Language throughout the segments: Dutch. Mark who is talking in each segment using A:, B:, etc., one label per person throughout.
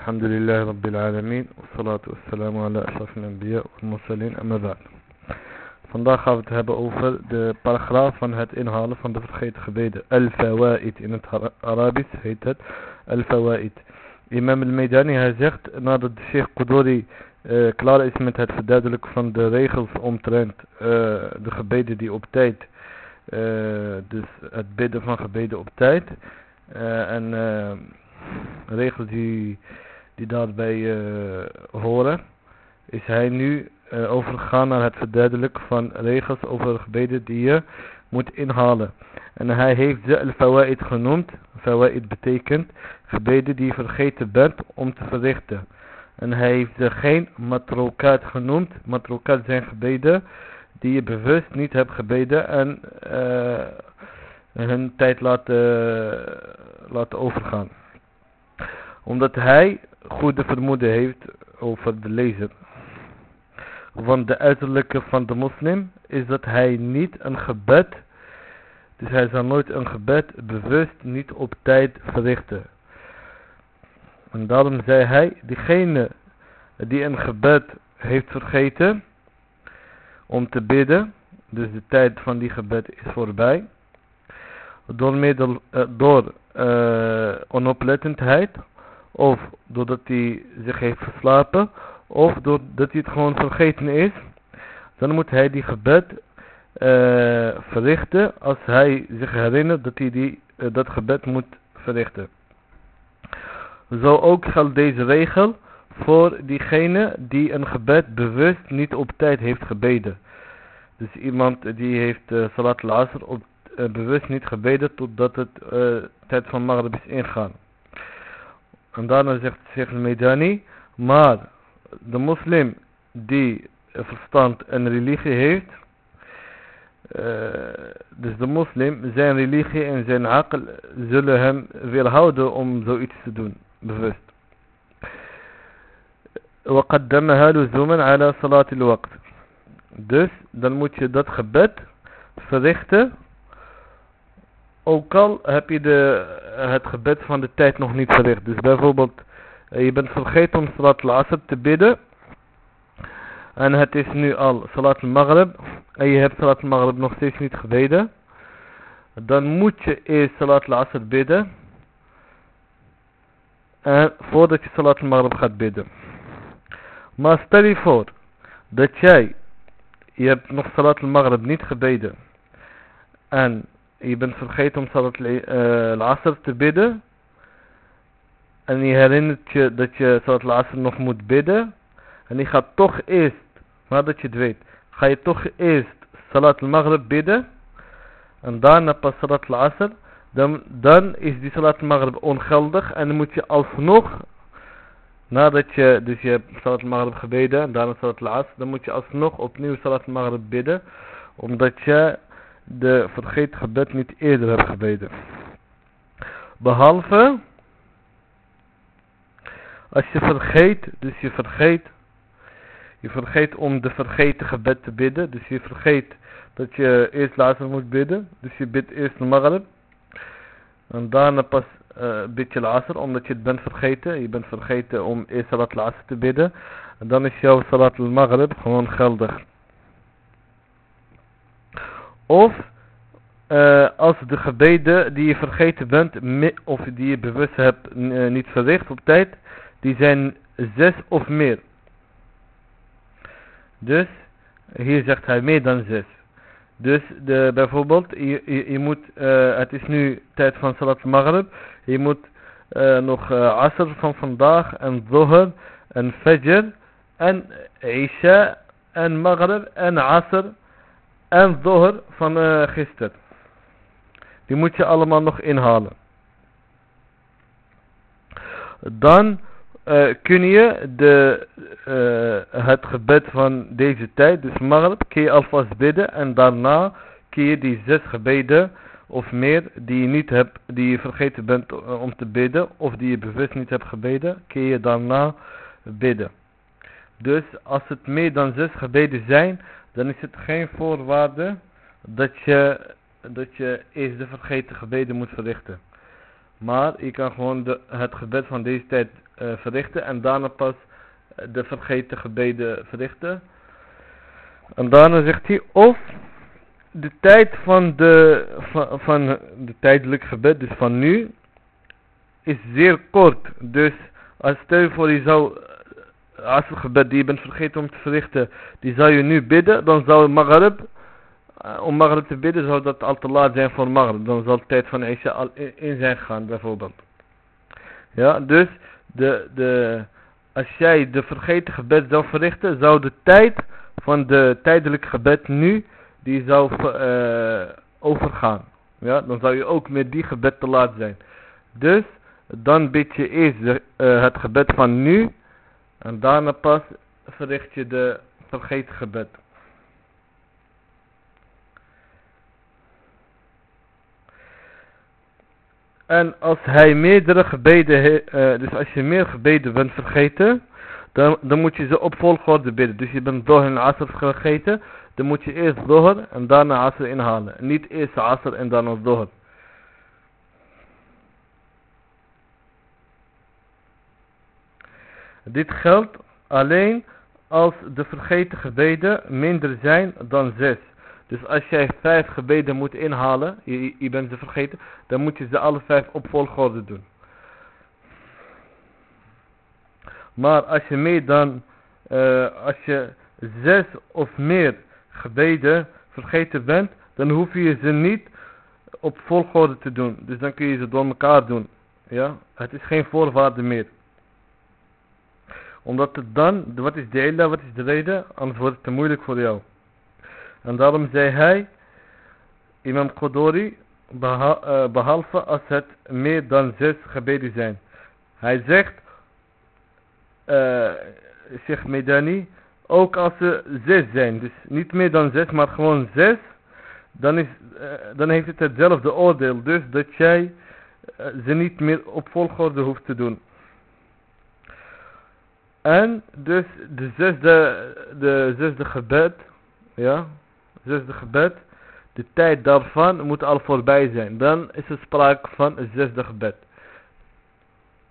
A: الحمد لله رب العالمين والصلاة والسلام على أشرف الأنبياء والمرسلين أما بعد Vandaag gaan we het hebben over de paragraaf van het inhalen van de vergeten gebeden. Al-Fawaid in het Arabisch heet het Al-Fawaid. Imam al-Maidani hij zegt nadat de Sheikh Qudori uh, klaar is met het verduidelijken van de regels omtrent uh, de gebeden die op tijd, uh, dus het bidden van gebeden op tijd en regels die, die daarbij horen, is hij nu uh, overgegaan naar het verduidelijken van regels over gebeden die je moet inhalen. En hij heeft ze al-fawaid genoemd. Fawaid betekent gebeden die je vergeten bent om te verrichten. En hij heeft ze geen matrokaat genoemd. Matrokaat zijn gebeden die je bewust niet hebt gebeden en uh, hun tijd laten, laten overgaan. Omdat hij goede vermoeden heeft over de lezer. Want de uiterlijke van de moslim is dat hij niet een gebed, dus hij zal nooit een gebed bewust niet op tijd verrichten. En daarom zei hij, diegene die een gebed heeft vergeten om te bidden, dus de tijd van die gebed is voorbij, door, middel, uh, door uh, onoplettendheid, of doordat hij zich heeft verslapen, of doordat hij het gewoon vergeten is, dan moet hij die gebed uh, verrichten als hij zich herinnert dat hij die, uh, dat gebed moet verrichten. Zo ook geldt deze regel voor diegene die een gebed bewust niet op tijd heeft gebeden. Dus iemand die heeft uh, Salat al-Asr bewust niet gebeden totdat het tijd van Maghrib is ingaan. En daarna zegt Sheikh al-Medani, maar de moslim die verstand en religie heeft, uh, dus de moslim, zijn religie en zijn aql zullen hem weerhouden om zoiets te doen, bewust. وقدمها لزوما على صلاة الوقت dus dan moet je dat gebed verrichten ook al heb je de, het gebed van de tijd nog niet verricht dus bijvoorbeeld je bent vergeten om Salat al-Asr te bidden. En het is nu al Salat al-Maghrib. En je hebt Salat al-Maghrib nog steeds niet gebeden. Dan moet je eerst Salat al-Asr bidden. En voordat je Salat al-Maghrib gaat bidden. Maar stel je voor dat jij, je hebt nog Salat al-Maghrib niet gebeden. En je bent vergeten om Salat al-Asr te bidden en je herinnert je dat je Salat al-Asr nog moet bidden. En je gaat toch eerst, nadat je het weet, ga je toch eerst Salat al-Maghrib bidden. En daarna pas Salat al-Asr. Dan, dan is die Salat al-Maghrib ongeldig. En dan moet je alsnog, nadat je, dus je hebt Salat al-Maghrib gebeden en daarna Salat al-Asr. Dan moet je alsnog opnieuw Salat al-Maghrib bidden. Omdat je de vergeten gebed niet eerder hebt gebeden. Behalve als je vergeet, dus je vergeet, je vergeet om de vergeten gebed te bidden. Dus je vergeet dat je eerst later moet bidden. Dus je bidt eerst de maghrib. En daarna pas uh, bid je later, omdat je het bent vergeten. Je bent vergeten om eerst salat later te bidden. En dan is jouw salat al-maghrib gewoon geldig. Of uh, als de gebeden die je vergeten bent, of die je bewust hebt uh, niet verricht op tijd, die zijn zes of meer. Dus, hier zegt hij meer dan zes. Dus de, bijvoorbeeld, je, je, je moet, uh, het is nu tijd van Salat Maghrib. Je moet nog Asr van vandaag en Zohr en Fajr en Isha en Maghrib en Asr en Zohr van uh, gisteren. Die moet je allemaal nog inhalen. Dan uh, kun je de, uh, het gebed van deze tijd, dus Maghrib, kun je alvast bidden en daarna kun je die zes gebeden of meer die je niet hebt, die je vergeten bent om te bidden of die je bewust niet hebt gebeden, kun je daarna bidden. Dus als het meer dan zes gebeden zijn, dan is het geen voorwaarde dat je, dat je eerst de vergeten gebeden moet verrichten. Maar je kan gewoon de, het gebed van deze tijd uh, verrichten en daarna pas de vergeten gebeden verrichten. En daarna zegt hij of de tijd van de, van, van de tijdelijk gebed, dus van nu, is zeer kort. Dus als stel voor je zou als het gebed die je bent vergeten om te verrichten, die zou je nu bidden, dan zou Maghrib, uh, om Maghrib te bidden, zou dat al te laat zijn voor Maghrib. Dan zal de tijd van Isha al in zijn gegaan, bijvoorbeeld. Ja, dus de, de, als jij de vergeten gebed zou verrichten, zou de tijd van de tijdelijk gebed nu, die zou uh, overgaan. Ja, dan zou je ook met die gebed te laat zijn. Dus, dan bid je eerst de, uh, het gebed van nu, en daarna pas verricht je de vergeten gebed. En als hij meerdere gebeden, uh, dus als je meer gebeden bent vergeten, dan, dan moet je ze op volgorde bidden. Dus je bent Dohr en Asr vergeten, dan moet je eerst Dohr en daarna Asr inhalen. Niet eerst Asr en dan Dohr. Dit geldt alleen als de vergeten gebeden minder zijn dan zes. Dus als jij vijf gebeden moet inhalen, je, je bent ze vergeten, dan moet je ze alle vijf op volgorde doen. Maar als je meer dan, uh, als je zes of meer gebeden vergeten bent, dan hoef je ze niet op volgorde te doen. Dus dan kun je ze door elkaar doen. Ja, het is geen voorwaarde meer omdat het dan, wat is de illa, wat is de reden? Anders wordt het te moeilijk voor jou. En daarom zei hij, imam Qudori, beha, uh, behalve als het meer dan zes gebeden zijn. Hij zegt, uh, Sheikh Medani, ook als ze zes zijn, dus niet meer dan zes, maar gewoon zes, dan, is, uh, dan heeft het hetzelfde oordeel. Dus dat jij ze niet meer op volgorde hoeft te doen. En dus de zesde, de zesde gebed, ja, zesde gebed, de tijd daarvan moet al voorbij zijn. Dan is er sprake van het zesde gebed.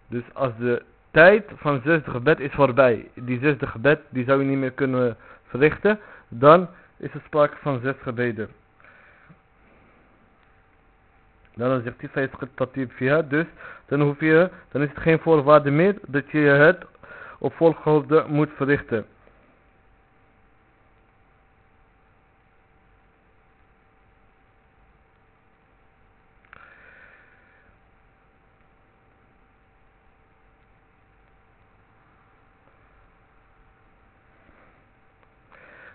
A: Dus als de tijd van het zesde gebed is voorbij, die zesde gebed, die zou je niet meer kunnen verrichten, dan is er sprake van zes gebeden. Dan zegt hij, dus dan hoef je, dan is het geen voorwaarde meer dat je het op volgorde moet verrichten.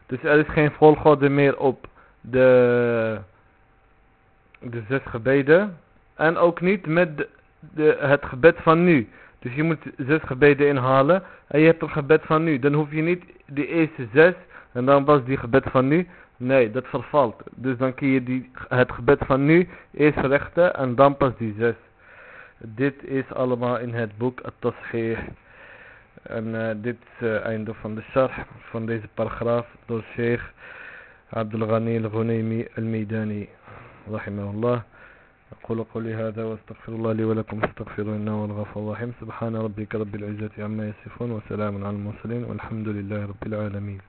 A: Dus er is geen volgorde meer op de, de zes gebeden. En ook niet met de, de, het gebed van nu. Dus je moet zes gebeden inhalen. En je hebt een gebed van nu. Dan hoef je niet de eerste zes. En dan pas die gebed van nu. Nee, dat vervalt. Dus dan kun je die, het gebed van nu eerst verrichten. En dan pas die zes. Dit is allemaal in het boek At-Tashih. En uh, dit is het uh, einde van de sharh van deze paragraaf door Sheikh Abdul Ghani al-Ghunaymi al-Midani. Rahimahullah. أقول قولي هذا وأستغفر الله لي ولكم استغفروا إنه هو الغفور الرحيم. سبحان ربك رب العزة عما يصفون وسلام على المرسلين والحمد لله رب العالمين.